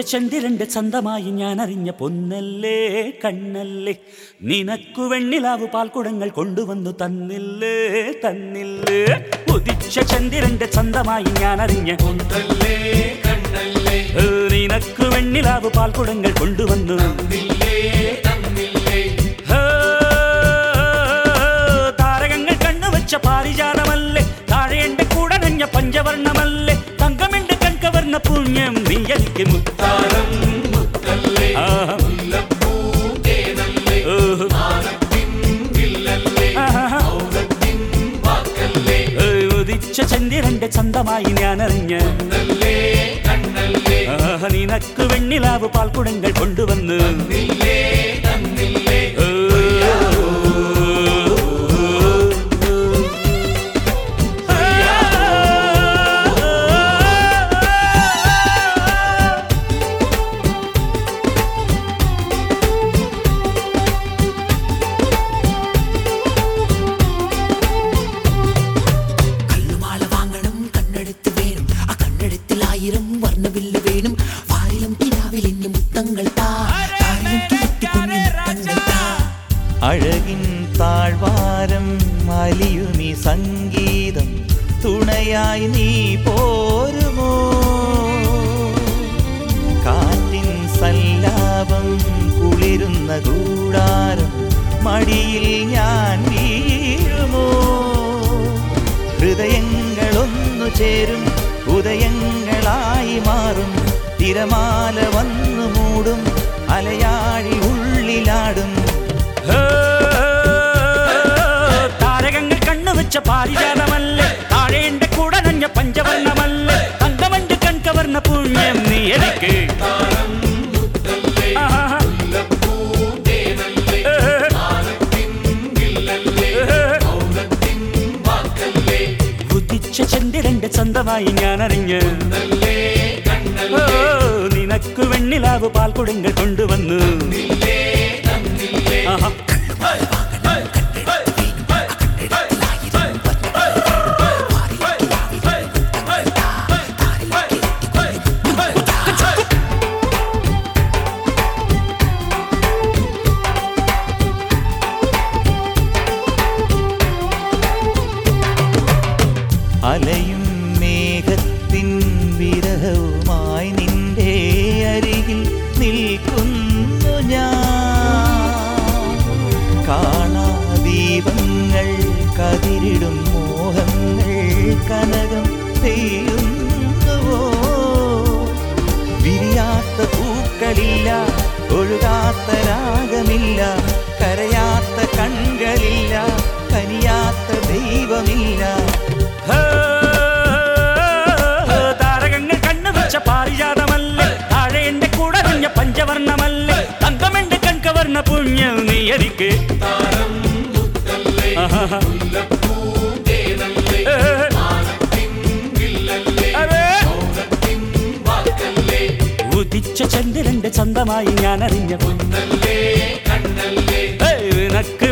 ചന്ദ്രന്റെ ചന്തമായി ഞാൻ അറിഞ്ഞ പൊന്നല്ലേ കണ്ണല്ലേ. നിനക്കു വെണ്ണിലാവ് പാൽക്കുടങ്ങൾ കൊണ്ടുവന്നു തന്നില്ലേ തന്നില്ലേ. ഉദിച്ച ചന്ദ്രന്റെ ചന്തമായി ഞാൻ അറിഞ്ഞ പൊന്നല്ലേ കണ്ണല്ലേ. നിനക്കു വെണ്ണിലാവ് പാൽക്കുടങ്ങൾ കൊണ്ടുവന്നു വാക്കല്ലേ ഏ, ഉദിച്ച ചന്ദ്രന്റെ ചന്തമായി ആഹ്, നിനക്ക് വെണ്ണിലാവ് പാൽക്കുടങ്ങൾ കൊണ്ടുവന്ന്. അഴകിൻ താഴ്വാരം അലിയുമി സംഗീതം തുണയായി നീ പോരുമോ? കാറ്റിൻ സല്ലാപം കുളിരുന്ന കൂടാരം മടിയിൽ ഞാൻ വീഴുമോ? ഹൃദയങ്ങളൊന്നു ചേരും ഉദയങ്ങളായി മാറും തിരമാല വന്നു കണ്ണുവച്ച പാരിജാതമല്ലേ? താഴേണ്ട കൂടെ നഞ്ഞ പഞ്ചവർണമല്ലേ? തങ്കമഞ്ച് കൺകവർണ പുണ്യം നീ എനിക്ക്. ചന്ദ്രന്റെ ചന്തമായി ഞാൻ അറിഞ്ഞ് നിനക്ക് വെണ്ണിലാവ് പാൽക്കുടങ്ങൾ കൊണ്ടുവന്നു. ആഹാ. കനകം പെയ്യുന്നുവോ? വിരിയാത്ത പൂക്കളില്ല ഒഴുകാത്ത രാഗമില്ല കരയാത്ത കണ്ണുകളില്ല കനിയാത്ത ദൈവമില്ല. താരകങ്ങൾ കണ്ണു വെച്ച പാരിജാതമല്ലേ? താഴെ എന്റെ കൂടെ കുഞ്ഞ പഞ്ചവർണമല്ലേ? തങ്കമെന്റെ കൺകവർണ പുണ്യം നീ എനിക്ക് താരം മുത്തല്ലേ ചന്ദ്രന്റെ ചന്തമായി ഞാൻ അറിഞ്ഞ പൊന്നല്ലേ കണ്ണല്ലേ ഏ, നിനക്ക്